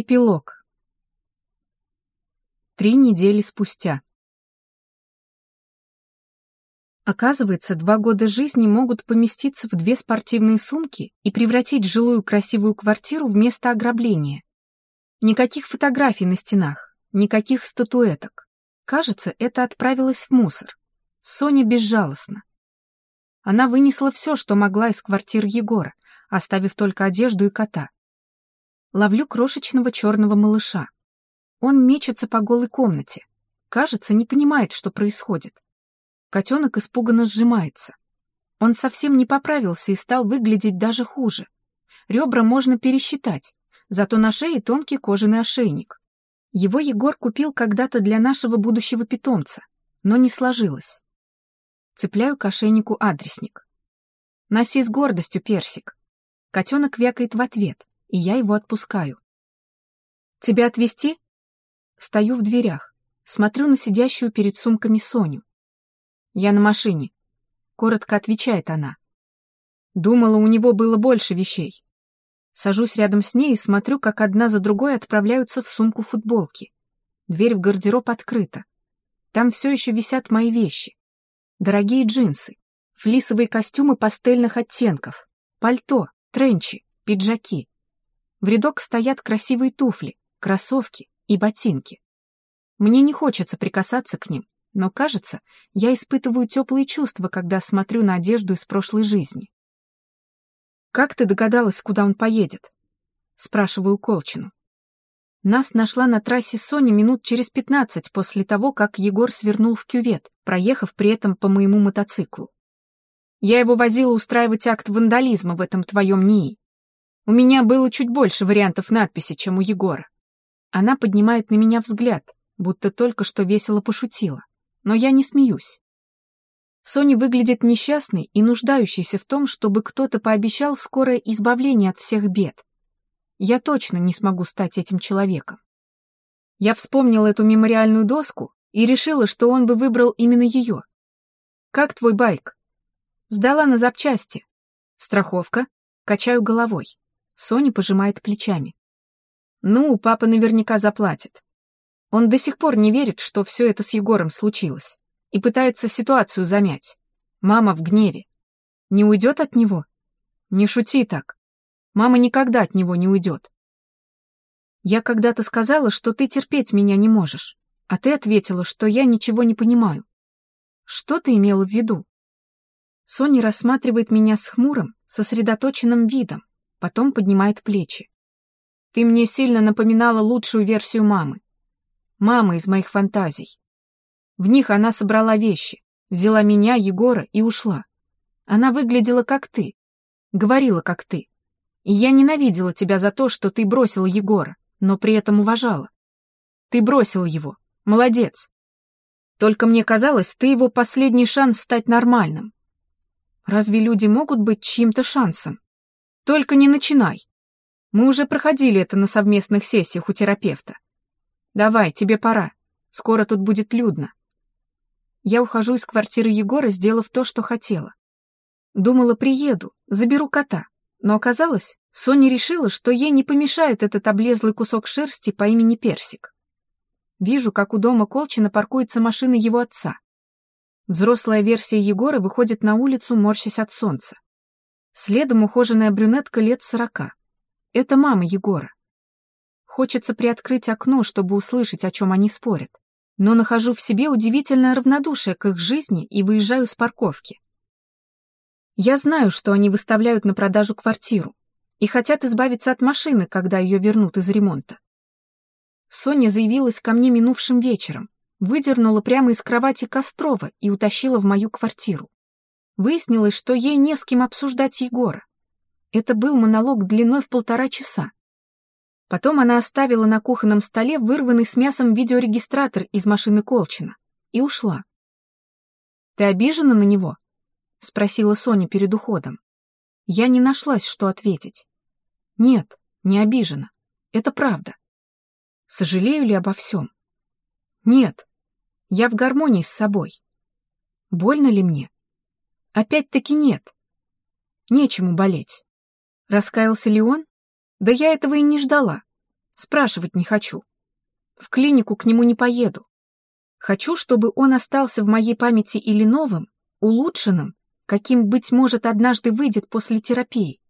Эпилог. Три недели спустя. Оказывается, два года жизни могут поместиться в две спортивные сумки и превратить жилую красивую квартиру в место ограбления. Никаких фотографий на стенах, никаких статуэток. Кажется, это отправилось в мусор. Соня безжалостна. Она вынесла все, что могла из квартиры Егора, оставив только одежду и кота. Ловлю крошечного черного малыша. Он мечется по голой комнате. Кажется, не понимает, что происходит. Котенок испуганно сжимается. Он совсем не поправился и стал выглядеть даже хуже. Ребра можно пересчитать, зато на шее тонкий кожаный ошейник. Его Егор купил когда-то для нашего будущего питомца, но не сложилось. Цепляю к ошейнику адресник. Носи с гордостью, персик. Котенок вякает в ответ и я его отпускаю. «Тебя отвезти?» Стою в дверях, смотрю на сидящую перед сумками Соню. «Я на машине», — коротко отвечает она. Думала, у него было больше вещей. Сажусь рядом с ней и смотрю, как одна за другой отправляются в сумку футболки. Дверь в гардероб открыта. Там все еще висят мои вещи. Дорогие джинсы, флисовые костюмы пастельных оттенков, пальто, тренчи, пиджаки. В рядок стоят красивые туфли, кроссовки и ботинки. Мне не хочется прикасаться к ним, но, кажется, я испытываю теплые чувства, когда смотрю на одежду из прошлой жизни. «Как ты догадалась, куда он поедет?» — спрашиваю Колчину. Нас нашла на трассе Соня минут через пятнадцать после того, как Егор свернул в кювет, проехав при этом по моему мотоциклу. Я его возила устраивать акт вандализма в этом твоем НИИ. У меня было чуть больше вариантов надписи, чем у Егора. Она поднимает на меня взгляд, будто только что весело пошутила. Но я не смеюсь. Соня выглядит несчастной и нуждающейся в том, чтобы кто-то пообещал скорое избавление от всех бед. Я точно не смогу стать этим человеком. Я вспомнила эту мемориальную доску и решила, что он бы выбрал именно ее. «Как твой байк?» «Сдала на запчасти». «Страховка?» Качаю головой. Соня пожимает плечами. Ну, папа наверняка заплатит. Он до сих пор не верит, что все это с Егором случилось, и пытается ситуацию замять. Мама в гневе. Не уйдет от него? Не шути так. Мама никогда от него не уйдет. Я когда-то сказала, что ты терпеть меня не можешь, а ты ответила, что я ничего не понимаю. Что ты имела в виду? Соня рассматривает меня с хмурым, сосредоточенным видом, потом поднимает плечи. Ты мне сильно напоминала лучшую версию мамы. Мамы из моих фантазий. В них она собрала вещи, взяла меня, Егора и ушла. Она выглядела как ты, говорила как ты. И я ненавидела тебя за то, что ты бросила Егора, но при этом уважала. Ты бросил его. Молодец. Только мне казалось, ты его последний шанс стать нормальным. Разве люди могут быть чьим-то шансом? Только не начинай. Мы уже проходили это на совместных сессиях у терапевта. Давай, тебе пора. Скоро тут будет людно. Я ухожу из квартиры Егора, сделав то, что хотела. Думала, приеду, заберу кота. Но оказалось, Соня решила, что ей не помешает этот облезлый кусок шерсти по имени Персик. Вижу, как у дома Колчина паркуется машина его отца. Взрослая версия Егора выходит на улицу, морщась от солнца. Следом ухоженная брюнетка лет сорока. Это мама Егора. Хочется приоткрыть окно, чтобы услышать, о чем они спорят. Но нахожу в себе удивительное равнодушие к их жизни и выезжаю с парковки. Я знаю, что они выставляют на продажу квартиру и хотят избавиться от машины, когда ее вернут из ремонта. Соня заявилась ко мне минувшим вечером, выдернула прямо из кровати Кострова и утащила в мою квартиру. Выяснилось, что ей не с кем обсуждать Егора. Это был монолог длиной в полтора часа. Потом она оставила на кухонном столе вырванный с мясом видеорегистратор из машины Колчина и ушла. «Ты обижена на него?» — спросила Соня перед уходом. Я не нашлась, что ответить. «Нет, не обижена. Это правда. Сожалею ли обо всем? Нет. Я в гармонии с собой. Больно ли мне? Опять-таки нет. Нечему болеть. Раскаялся ли он? Да я этого и не ждала. Спрашивать не хочу. В клинику к нему не поеду. Хочу, чтобы он остался в моей памяти или новым, улучшенным, каким, быть может, однажды выйдет после терапии,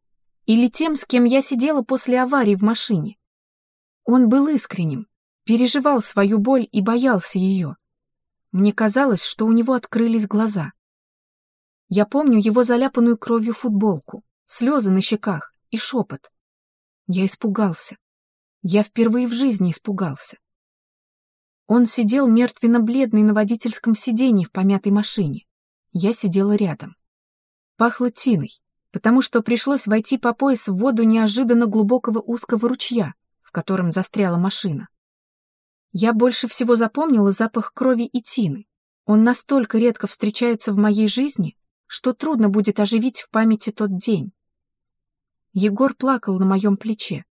или тем, с кем я сидела после аварии в машине. Он был искренним, переживал свою боль и боялся ее. Мне казалось, что у него открылись глаза. Я помню его заляпанную кровью футболку, слезы на щеках и шепот. Я испугался. Я впервые в жизни испугался. Он сидел мертвенно-бледный на водительском сиденье в помятой машине. Я сидела рядом. Пахло тиной, потому что пришлось войти по пояс в воду неожиданно глубокого узкого ручья, в котором застряла машина. Я больше всего запомнила запах крови и тины. Он настолько редко встречается в моей жизни, что трудно будет оживить в памяти тот день. Егор плакал на моем плече,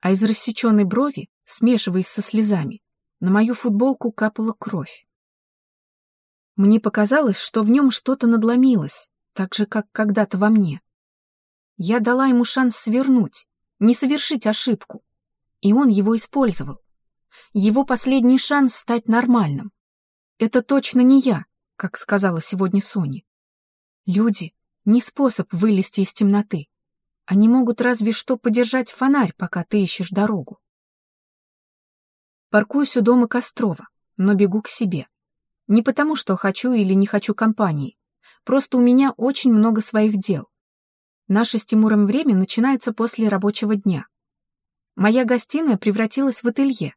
а из рассеченной брови, смешиваясь со слезами, на мою футболку капала кровь. Мне показалось, что в нем что-то надломилось, так же, как когда-то во мне. Я дала ему шанс свернуть, не совершить ошибку, и он его использовал. Его последний шанс стать нормальным. Это точно не я, как сказала сегодня Соня. Люди — не способ вылезти из темноты. Они могут разве что подержать фонарь, пока ты ищешь дорогу. Паркуюсь у дома Кострова, но бегу к себе. Не потому, что хочу или не хочу компании. Просто у меня очень много своих дел. Наше с Тимуром время начинается после рабочего дня. Моя гостиная превратилась в ателье.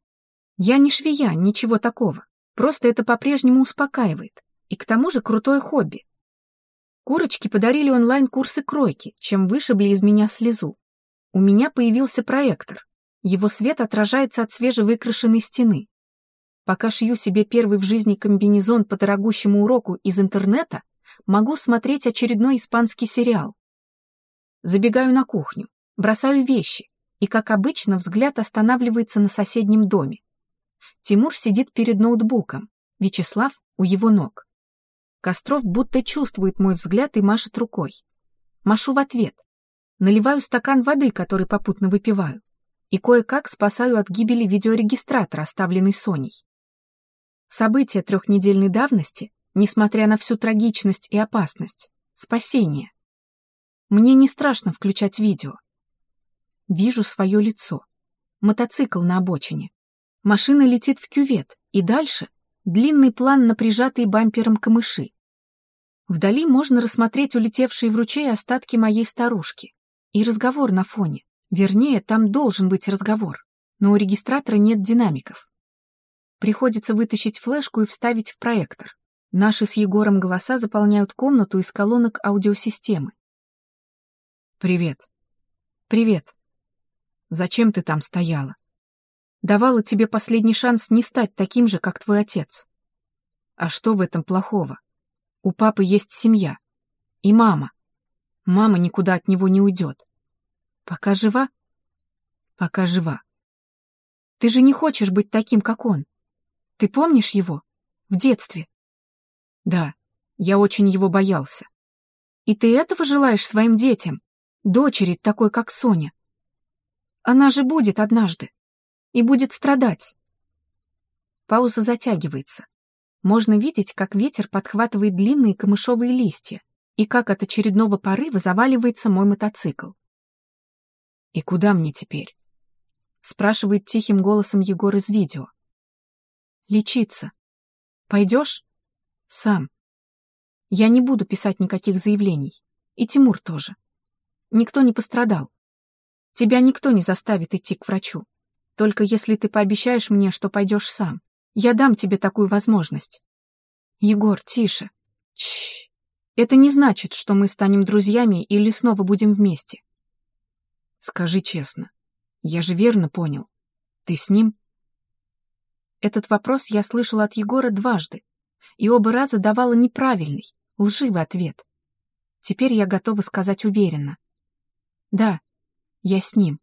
Я не швея, ничего такого. Просто это по-прежнему успокаивает. И к тому же крутое хобби. Курочки подарили онлайн-курсы кройки, чем вышибли из меня слезу. У меня появился проектор. Его свет отражается от свежевыкрашенной стены. Пока шью себе первый в жизни комбинезон по дорогущему уроку из интернета, могу смотреть очередной испанский сериал. Забегаю на кухню, бросаю вещи, и, как обычно, взгляд останавливается на соседнем доме. Тимур сидит перед ноутбуком, Вячеслав у его ног. Костров будто чувствует мой взгляд и машет рукой. Машу в ответ. Наливаю стакан воды, который попутно выпиваю и кое-как спасаю от гибели видеорегистратор, оставленный Соней. События трехнедельной давности, несмотря на всю трагичность и опасность, спасение. Мне не страшно включать видео. Вижу свое лицо. Мотоцикл на обочине. Машина летит в кювет, и дальше длинный план на прижатый бампером камыши. Вдали можно рассмотреть улетевшие в ручей остатки моей старушки и разговор на фоне. Вернее, там должен быть разговор, но у регистратора нет динамиков. Приходится вытащить флешку и вставить в проектор. Наши с Егором голоса заполняют комнату из колонок аудиосистемы. «Привет». «Привет. Зачем ты там стояла? Давала тебе последний шанс не стать таким же, как твой отец. А что в этом плохого? У папы есть семья. И мама. Мама никуда от него не уйдет. Пока жива? Пока жива. Ты же не хочешь быть таким, как он. Ты помнишь его? В детстве? Да, я очень его боялся. И ты этого желаешь своим детям? Дочери такой, как Соня? Она же будет однажды. И будет страдать. Пауза затягивается. Можно видеть, как ветер подхватывает длинные камышовые листья и как от очередного порыва заваливается мой мотоцикл. «И куда мне теперь?» — спрашивает тихим голосом Егор из видео. «Лечиться. Пойдешь?» «Сам. Я не буду писать никаких заявлений. И Тимур тоже. Никто не пострадал. Тебя никто не заставит идти к врачу. Только если ты пообещаешь мне, что пойдешь сам. Я дам тебе такую возможность. Егор, тише. Чш. Это не значит, что мы станем друзьями или снова будем вместе. Скажи честно, я же верно понял. Ты с ним? Этот вопрос я слышала от Егора дважды, и оба раза давала неправильный, лживый ответ. Теперь я готова сказать уверенно. Да, я с ним.